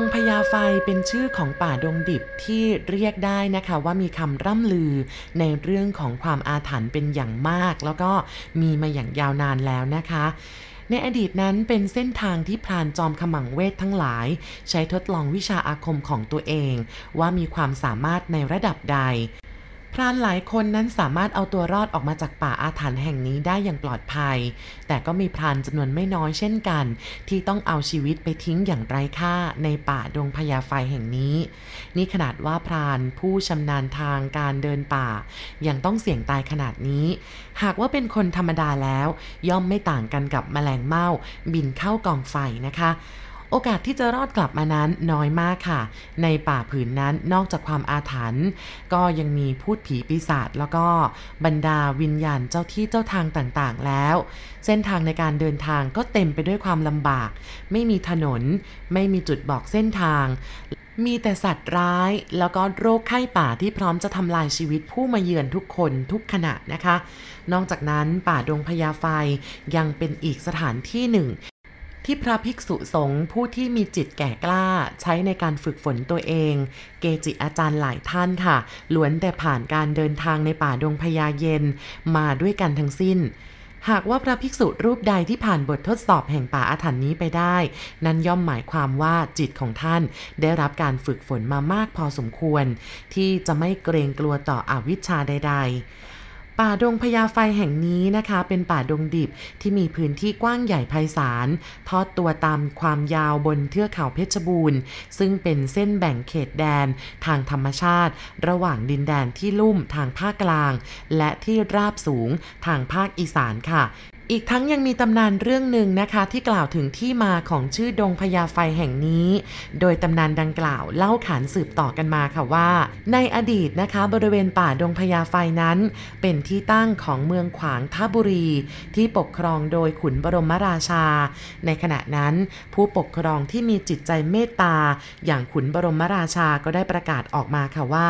งพญาไฟเป็นชื่อของป่าดงดิบที่เรียกได้นะคะว่ามีคำร่ำลือในเรื่องของความอาถรรพ์เป็นอย่างมาก แล้วก็มีมาอย่างยาวนานแล้วนะคะ ในอดีตนั้นเป็นเส้นทางที่พรานจอมขมังเวททั้งหลาย ใช้ทดลองวิชาอาคมของตัวเอง ว่ามีความสามารถในระดับใด พรานหลายคนนั้นสามารถเอาตัวรอดออกมาจากป่าอาถรรพ์แห่งนี้ได้อย่างปลอดภัย แต่ก็มีพรานจำนวนไม่น้อยเช่นกัน ที่ต้องเอาชีวิตไปทิ้งอย่างไร้ค่าในป่าดงพญาไฟแห่งนี้ นี่ขนาดว่าพรานผู้ชำนาญทางการเดินป่า ยังต้องเสี่ยงตายขนาดนี้ หากว่าเป็นคนธรรมดาแล้ว ย่อมไม่ต่างกันกับแมลงเม่าบินเข้ากองไฟนะคะ โอกาสที่จะรอดกลับมานั้นน้อยมากค่ะ ในป่าผืนนั้นนอกจากความอาถรรพ์ก็ยังมีพูดผีปีศาจแล้วก็บรรดาวิญญาณเจ้าที่เจ้าทางต่างๆ แล้ว เส้นทางในการเดินทางก็เต็มไปด้วยความลำบาก ไม่มีถนน ไม่มีจุดบอกเส้นทาง มีแต่สัตว์ร้ายแล้วก็โรคไข้ป่าที่พร้อมจะทำลายชีวิตผู้มาเยือนทุกคนทุกขณะนะคะ นอกจากนั้นป่าดงพญาไฟยังเป็นอีกสถานที่หนึ่ง ที่พระภิกษุสงฆ์ผู้ที่มีจิตแก่กล้า ใช้ในการฝึกฝนตัวเอง เกจิอาจารย์หลายท่านค่ะล้วนแต่ผ่านการเดินทางในป่าดงพญาเย็น มาด้วยกันทั้งสิ้นหากว่าพระภิกษุรูปใดที่ผ่านบททดสอบแห่งป่าอาถรรพ์นี้ไปได้ นั้นย่อมหมายความว่าจิตของท่านได้รับการฝึกฝนมามากพอสมควร ที่จะไม่เกรงกลัวต่ออวิชชาใด ๆ ป่าดงพญาไฟแห่งนี้นะคะ เป็นป่าดงดิบที่มีพื้นที่กว้างใหญ่ไพศาล ทอดตัวตามความยาวบนเทือกเขาเพชรบูรณ์ ซึ่งเป็นเส้นแบ่งเขตแดน ทางธรรมชาติ ระหว่างดินแดนที่ลุ่มทางภาคกลาง และที่ราบสูงทางภาคอีสานค่ะ อีกทั้งยังมีตำนานเรื่องหนึ่งนะคะ ที่กล่าวถึงที่มาของชื่อดงพญาไฟแห่งนี้ โดยตำนานดังกล่าวเล่าขานสืบต่อกันมาค่ะว่า ในอดีตนะคะ บริเวณป่าดงพญาไฟนั้น เป็นที่ตั้งของเมืองขวางท่าบุรี ที่ปกครองโดยขุนบรมราชา ในขณะนั้น ผู้ปกครองที่มีจิตใจเมตตา อย่างขุนบรมราชาก็ได้ประกาศออกมาค่ะว่า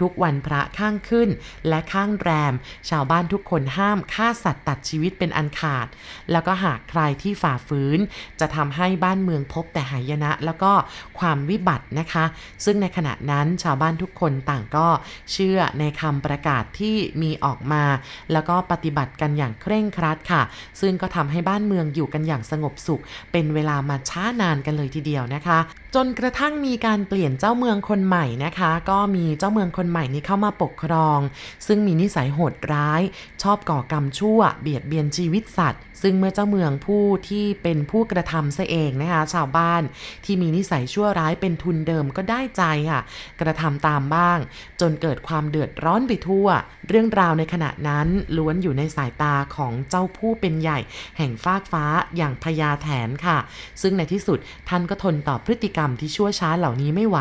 ทุกวันพระข้างขึ้น และข้างแรม ชาวบ้านทุกคนห้ามฆ่าสัตว์ตัดชีวิตเป็นอันขาด แล้วก็หากใครที่ฝ่าฝืน จะทำให้บ้านเมืองพบแต่หายนะ แล้วก็ความวิบัตินะคะ ซึ่งในขณะนั้นชาวบ้านทุกคนต่างก็เชื่อในคำประกาศที่มีออกมา แล้วก็ปฏิบัติกันอย่างเคร่งครัดค่ะ ซึ่งก็ทำให้บ้านเมืองอยู่กันอย่างสงบสุข เป็นเวลามาช้านานกันเลยทีเดียวนะคะจนกระทั่งมีการเปลี่ยนเจ้าเมืองคนใหม่นะคะ ก็มีเจ้าเมืองคนใหม่นี้เข้ามาปกครอง ซึ่งมีนิสัยโหดร้าย ชอบก่อกรรมชั่ว เบียดเบียนชีวิตสัตว์ ซึ่งเมื่อเจ้าเมืองผู้ที่เป็นผู้กระทำซะเองนะคะ ชาวบ้านที่มีนิสัยชั่วร้ายเป็นทุนเดิมก็ได้ใจค่ะ กระทำตามบ้าง จนเกิดความเดือดร้อนไปทั่ว เรื่องราวในขณะนั้นล้วนอยู่ในสายตาของเจ้าผู้เป็นใหญ่ แห่งฟากฟ้าอย่างพญาแถนค่ะ ซึ่งในที่สุดท่านก็ทนต่อพฤติกรรมที่ชั่วช้าเหล่านี้ไม่ไหว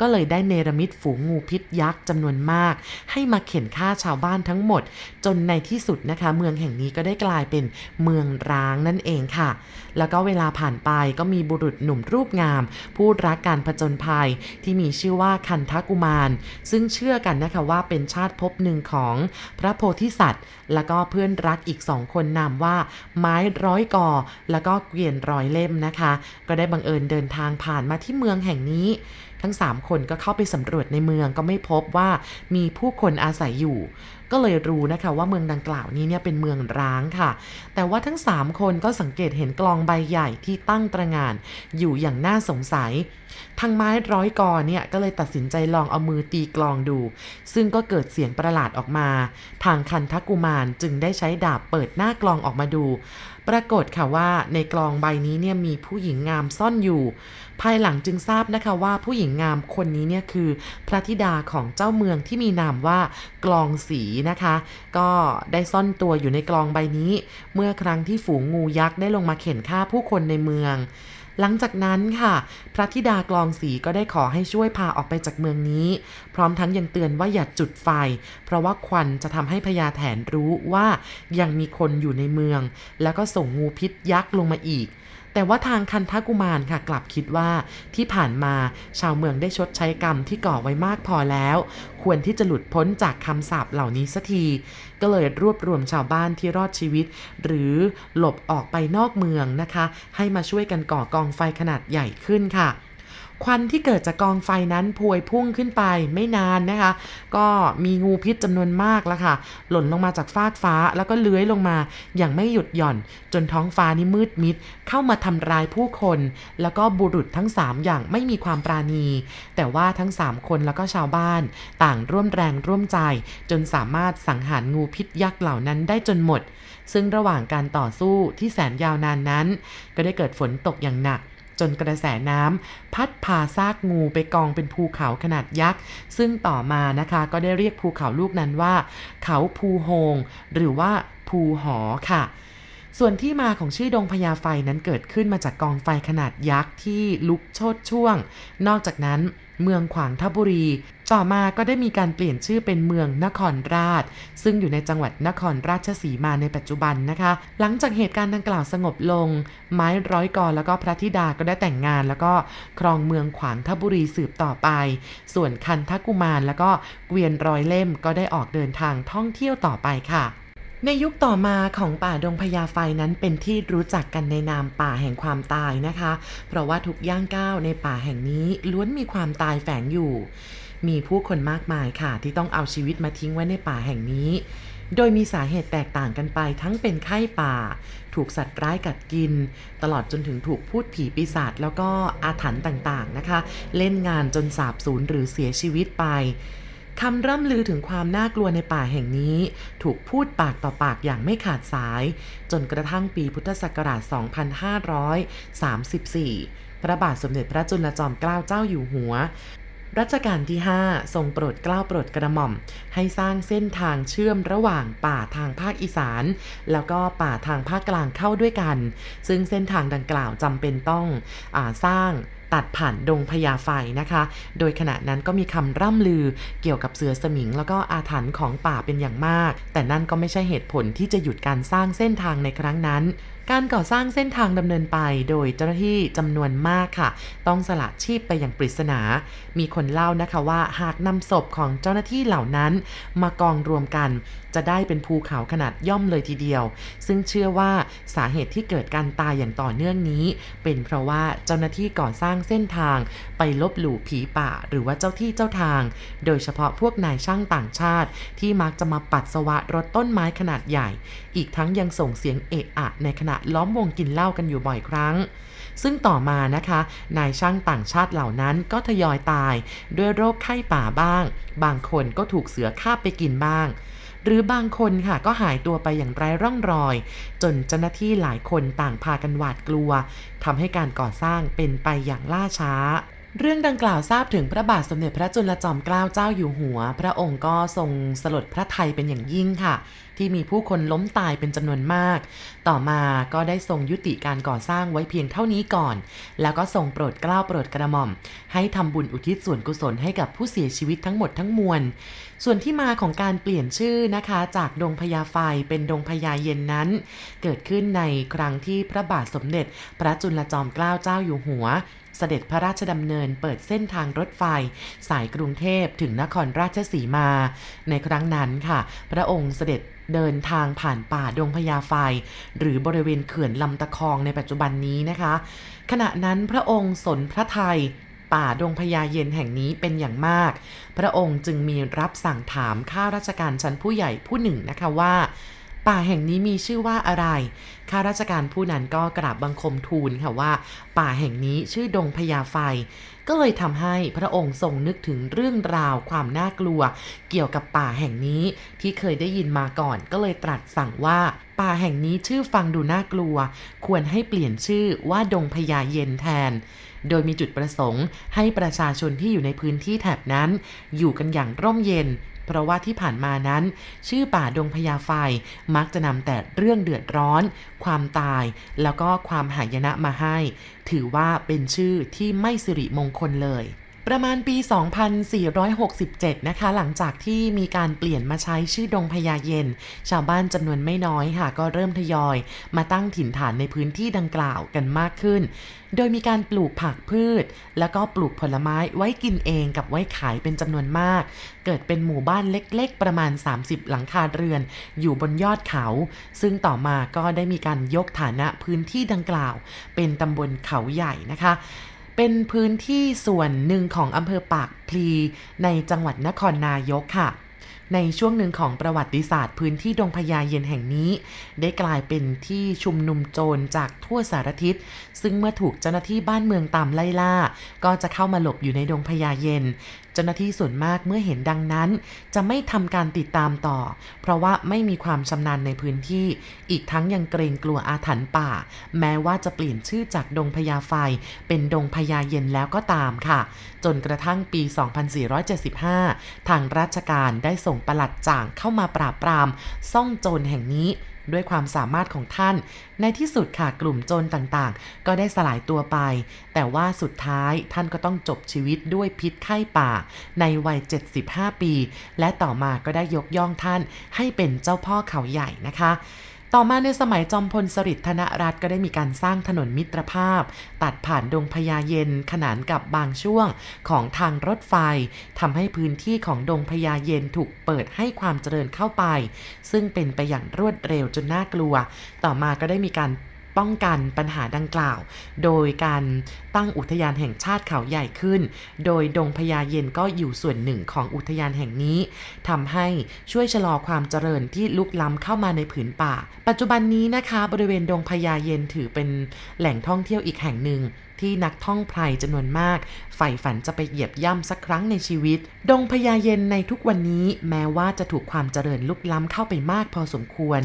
ก็เลยได้เนรมิตฝูงงูพิษยักษ์จำนวนมาก ให้มาเข็นฆ่าชาวบ้านทั้งหมด จนในที่สุดนะคะ เมืองแห่งนี้ก็ได้กลายเป็นเมืองร้างนั่นเองค่ะ แล้วก็เวลาผ่านไปก็มีบุรุษหนุ่มรูปงาม ผู้รักการผจญภัยที่มีชื่อว่าคันทกุมาร ซึ่งเชื่อกันนะคะว่าเป็นชาติภพหนึ่งของพระโพธิสัตว์ แล้วก็เพื่อนรักอีกสองคนนามว่า ไม้ร้อยกอ แล้วก็เกวียนร้อยเล่มนะคะ ก็ได้บังเอิญเดินทางผ่านมาที่เมืองแห่งนี้ ทั้ง 3 คนก็เข้าไปสำรวจในเมืองก็ไม่พบว่ามีผู้คนอาศัยอยู่ ก็เลยรู้นะคะว่าเมืองดังกล่าวนี้เนี่ยเป็นเมืองร้างค่ะ แต่ว่าทั้ง 3 คนก็สังเกตเห็นกลองใบใหญ่ที่ตั้งตระหง่าน อยู่อย่างน่าสงสัย ทางไม้ร้อยกอเนี่ยก็เลยตัดสินใจลองเอามือตีกลองดู ซึ่งก็เกิดเสียงประหลาดออกมา ทางคันทกุมารจึงได้ใช้ดาบเปิดหน้ากลองออกมาดู ปรากฏค่ะว่าในกลองใบนี้เนี่ยมีผู้หญิงงามซ่อนอยู่ ภายหลังจึงทราบนะคะว่าผู้หญิงงามคนนี้เนี่ยคือพระธิดาของเจ้าเมืองที่มีนามว่ากลองสีนะคะ ก็ได้ซ่อนตัวอยู่ในกลองใบนี้ เมื่อครั้งที่ฝูงงูยักษ์ได้ลงมาเข็นฆ่าผู้คนในเมือง หลังจากนั้นค่ะ พระธิดากลองสีก็ได้ขอให้ช่วยพาออกไปจากเมืองนี้ พร้อมทั้งยังเตือนว่าอย่าจุดไฟ เพราะว่าควันจะทำให้พญาแถนรู้ว่ายังมีคนอยู่ในเมือง แล้วก็ส่งงูพิษยักษ์ลงมาอีกแต่ว่าทางคันทกุมารค่ะกลับคิดว่าที่ผ่านมาชาวเมืองได้ชดใช้กรรมที่ก่อไว้มากพอแล้ว ควรที่จะหลุดพ้นจากคำสาปเหล่านี้สักที ก็เลยรวบรวมชาวบ้านที่รอดชีวิต หรือหลบออกไปนอกเมืองนะคะ ให้มาช่วยกันก่อกองไฟขนาดใหญ่ขึ้นค่ะ ควันที่เกิดจากกองไฟนั้นพวยพุ่งขึ้นไปไม่นานนะคะ ก็มีงูพิษจำนวนมากแล้วค่ะ หล่นลงมาจากฟากฟ้าแล้วก็เลื้อยลงมาอย่างไม่หยุดหย่อน จนท้องฟ้านี่มืดมิด เข้ามาทำร้ายผู้คน แล้วก็บุรุษทั้ง 3 อย่างไม่มีความปราณี แต่ว่าทั้ง 3 คนแล้วก็ชาวบ้าน ต่างร่วมแรงร่วมใจ จนสามารถสังหารงูพิษยักษ์เหล่านั้นได้จนหมด ซึ่งระหว่างการต่อสู้ที่แสนยาวนานนั้น ก็ได้เกิดฝนตกอย่างหนัก จนกระแสน้ำพัดพาซากงูไปกองเป็นภูเขาขนาดยักษ์ ซึ่งต่อมานะคะก็ได้เรียกภูเขาลูกนั้นว่า เขาภูโฮงหรือว่าภูหอค่ะ ส่วนที่มาของชื่อดงพญาไฟนั้นเกิดขึ้นมาจากกองไฟขนาดยักษ์ที่ลุกโชดช่วง นอกจากนั้นเมืองขวางทบุรี ต่อมาก็ได้มีการเปลี่ยนชื่อเป็นเมืองนครราช ซึ่งอยู่ในจังหวัดนครราชสีมาในปัจจุบันนะคะ หลังจากเหตุการณ์ดังกล่าวสงบลง ไม้ร้อยกรแล้วก็พระธิดาก็ได้แต่งงาน แล้วก็ครองเมืองขวางทบุรีสืบต่อไป ส่วนคันทกุมารแล้วก็เกวียนร้อยเล่มก็ได้ออกเดินทางท่องเที่ยวต่อไปค่ะ ในยุคต่อมาของป่าดงพญาไฟนั้นเป็นที่รู้จักกันในนามป่าแห่งความตายนะคะ เพราะว่าทุกย่างก้าวในป่าแห่งนี้ล้วนมีความตายแฝงอยู่ มีผู้คนมากมายค่ะ ที่ต้องเอาชีวิตมาทิ้งไว้ในป่าแห่งนี้ โดยมีสาเหตุแตกต่างกันไปทั้งเป็นไข้ป่า ถูกสัตว์ร้ายกัดกิน ตลอดจนถึงถูกพูดผีปีศาจแล้วก็อาถรรพ์ต่างๆนะคะ เล่นงานจนสาบสูญหรือเสียชีวิตไป คำร่ำลือถึงความน่ากลัวในป่าแห่งนี้ ถูกพูดปากต่อปากอย่างไม่ขาดสาย จนกระทั่งปีพุทธศักราช 2534 พระบาทสมเด็จพระจุลจอมเกล้าเจ้าอยู่หัว รัชกาลที่ 5 ทรงโปรดเกล้าโปรดกระหม่อม ให้สร้างเส้นทางเชื่อมระหว่างป่าทางภาคอีสาน แล้วก็ป่าทางภาคกลางเข้าด้วยกัน ซึ่งเส้นทางดังกล่าวจำเป็นต้องอสร้าง ตัดผ่านดงพญาไฟนะคะ โดยขณะนั้นก็มีคำร่ำลือเกี่ยวกับเสือสมิง แล้วก็อาถรรพ์ของป่าเป็นอย่างมาก แต่นั่นก็ไม่ใช่เหตุผลที่จะหยุดการสร้างเส้นทางในครั้งนั้น การก่อสร้างเส้นทางดำเนินไปโดยเจ้าหน้าที่จำนวนมากค่ะ ต้องสละชีพไปอย่างปริศนา มีคนเล่านะคะว่าหากนำศพของเจ้าหน้าที่เหล่านั้นมากองรวมกัน จะได้เป็นภูเขาขนาดย่อมเลยทีเดียว ซึ่งเชื่อว่าสาเหตุที่เกิดการตายอย่างต่อเนื่องนี้ เป็นเพราะว่าเจ้าหน้าที่ก่อสร้างเส้นทาง ไปลบหลู่ผีป่า หรือว่าเจ้าที่เจ้าทาง โดยเฉพาะพวกนายช่างต่างชาติ ที่มักจะมาปัดสวะรถต้นไม้ขนาดใหญ่อีกทั้งยังส่งเสียงเอะอะในขณะล้อมวงกินเหล้ากันอยู่บ่อยครั้ง ซึ่งต่อมานะคะ นายช่างต่างชาติเหล่านั้นก็ทยอยตาย ด้วยโรคไข้ป่าบ้าง บางคนก็ถูกเสือคาบไปกินบ้าง หรือบางคนค่ะก็หายตัวไปอย่างไร้ร่องรอย จนเจ้าหน้าที่หลายคนต่างพากันหวาดกลัวทำให้การก่อสร้างเป็นไปอย่างล่าช้าเรื่องดังกล่าวทราบถึงพระบาทสมเด็จพระจุลจอมเกล้าเจ้าอยู่หัว พระองค์ก็ทรงสลดพระไทยเป็นอย่างยิ่งค่ะที่มีผู้คนล้มตายเป็นจำนวนมาก ต่อมาก็ได้ทรงยุติการก่อสร้างไว้เพียงเท่านี้ก่อน แล้วก็ทรงโปรดเกล้าโปรดกระหม่อม ให้ทำบุญอุทิศส่วนกุศลให้กับผู้เสียชีวิตทั้งหมดทั้งมวล ส่วนที่มาของการเปลี่ยนชื่อนะคะ จากดงพญาไฟเป็นดงพญาเย็นนั้น เกิดขึ้นในครั้งที่พระบาทสมเด็จ พระจุลจอมเกล้าเจ้าอยู่หัวเสด็จพระราชดำเนินเปิดเส้นทางรถไฟ สายกรุงเทพถึงนครราชสีมา ในครั้งนั้นค่ะ พระองค์เสด็จเดินทางผ่านป่าดงพญาไฟ หรือบริเวณเขื่อนลำตะคองในปัจจุบันนี้นะคะ ขณะนั้นพระองค์สนพระไทยป่าดงพญาเย็นแห่งนี้เป็นอย่างมาก พระองค์จึงมีรับสั่งถามข้าราชการชั้นผู้ใหญ่ผู้หนึ่งนะคะว่า ป่าแห่งนี้มีชื่อว่าอะไร ข้าราชการผู้นั้นก็กราบบังคมทูลค่ะว่า ป่าแห่งนี้ชื่อดงพญาไฟ ก็เลยทำให้พระองค์ทรงนึกถึงเรื่องราวความน่ากลัว เกี่ยวกับป่าแห่งนี้ที่เคยได้ยินมาก่อน ก็เลยตรัสสั่งว่า ป่าแห่งนี้ชื่อฟังดูน่ากลัว ควรให้เปลี่ยนชื่อว่าดงพญาเย็นแทนโดยมีจุดประสงค์ให้ประชาชนที่อยู่ในพื้นที่แถบนั้น อยู่กันอย่างร่มเย็น เพราะว่าที่ผ่านมานั้น ชื่อป่าดงพญาไฟมักจะนำแต่เรื่องเดือดร้อน ความตาย แล้วก็ความหายนะมาให้ ถือว่าเป็นชื่อที่ไม่สิริมงคลเลย ประมาณปี 2467 นะคะ หลังจากที่มีการเปลี่ยนมาใช้ชื่อดงพญาเย็น ชาวบ้านจำนวนไม่น้อยค่ะ ก็เริ่มทยอย มาตั้งถิ่นฐานในพื้นที่ดังกล่าวกันมากขึ้น โดยมีการปลูกผักพืช แล้วก็ปลูกผลไม้ไว้กินเองกับไว้ขายเป็นจำนวนมาก เกิดเป็นหมู่บ้านเล็กๆ ประมาณ 30 หลังคาเรือน อยู่บนยอดเขา ซึ่งต่อมาก็ได้มีการยกฐานะพื้นที่ดังกล่าว เป็นตำบลเขาใหญ่นะคะ เป็นพื้นที่ส่วนหนึ่งของอำเภอปากพลีในจังหวัดนครนายกค่ะ ในช่วงหนึ่งของประวัติศาสตร์พื้นที่ดงพญาเย็นแห่งนี้ ได้กลายเป็นที่ชุมนุมโจรจากทั่วสารทิศ ซึ่งเมื่อถูกเจ้าหน้าที่บ้านเมืองตามไล่ล่า ก็จะเข้ามาหลบอยู่ในดงพญาเย็น เจ้าหน้าที่ส่วนมากเมื่อเห็นดังนั้น จะไม่ทำการติดตามต่อ เพราะว่าไม่มีความชำนาญในพื้นที่ อีกทั้งยังเกรงกลัวอาถรรพ์ป่า แม้ว่าจะเปลี่ยนชื่อจากดงพญาไฟ เป็นดงพญาเย็นแล้วก็ตามค่ะ จนกระทั่งปี 2475 ทางราชการได้ส่งปลัดจ่างเข้ามาปราบปราม ซ่องโจรแห่งนี้ ด้วยความสามารถของท่าน ในที่สุดค่ะกลุ่มโจรต่างๆ ก็ได้สลายตัวไป แต่ว่าสุดท้ายท่านก็ต้องจบชีวิตด้วยพิษไข้ป่า ในวัย 75 ปี และต่อมาก็ได้ยกย่องท่านให้เป็นเจ้าพ่อเขาใหญ่นะคะ ต่อมาในสมัยจอมพลสฤษดิ์ธนรัตน์ก็ได้มีการสร้างถนนมิตรภาพ ตัดผ่านดงพญาเย็นขนานกับบางช่วงของทางรถไฟทำให้พื้นที่ของดงพญาเย็นถูกเปิดให้ความเจริญเข้าไป ซึ่งเป็นไปอย่างรวดเร็วจนน่ากลัว ต่อมาก็ได้มีการ ป้องกันปัญหาดังกล่าว โดยการตั้งอุทยานแห่งชาติเขาใหญ่ขึ้น โดยดงพญาเย็นก็อยู่ส่วนหนึ่งของอุทยานแห่งนี้ทำให้ช่วยชะลอความเจริญที่ลุกล้ำเข้ามาในผืนป่า ปัจจุบันนี้นะคะ บริเวณดงพญาเย็นถือเป็นแหล่งท่องเที่ยวอีกแห่งหนึ่งที่นักท่องไพรจำนวนมาก ใฝ่ฝันจะไปเหยียบย่ำสักครั้งในชีวิต ดงพญาเย็นในทุกวันนี้แม้ว่าจะถูกความเจริญลุกล้ำเข้าไปมากพอสมควร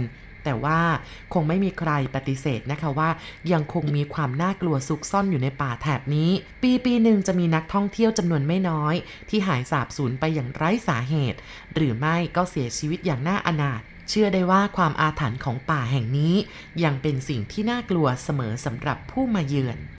แต่ว่าคงไม่มีใครปฏิเสธนะคะว่า ยังคงมีความน่ากลัวซุกซ่อนอยู่ในป่าแถบนี้ ปีปีหนึ่งจะมีนักท่องเที่ยวจำนวนไม่น้อย ที่หายสาบสูญไปอย่างไร้สาเหตุ หรือไม่ก็เสียชีวิตอย่างน่าอนาถเชื่อได้ว่าความอาถรรพ์ของป่าแห่งนี้ ยังเป็นสิ่งที่น่ากลัวเสมอสำหรับผู้มาเยือน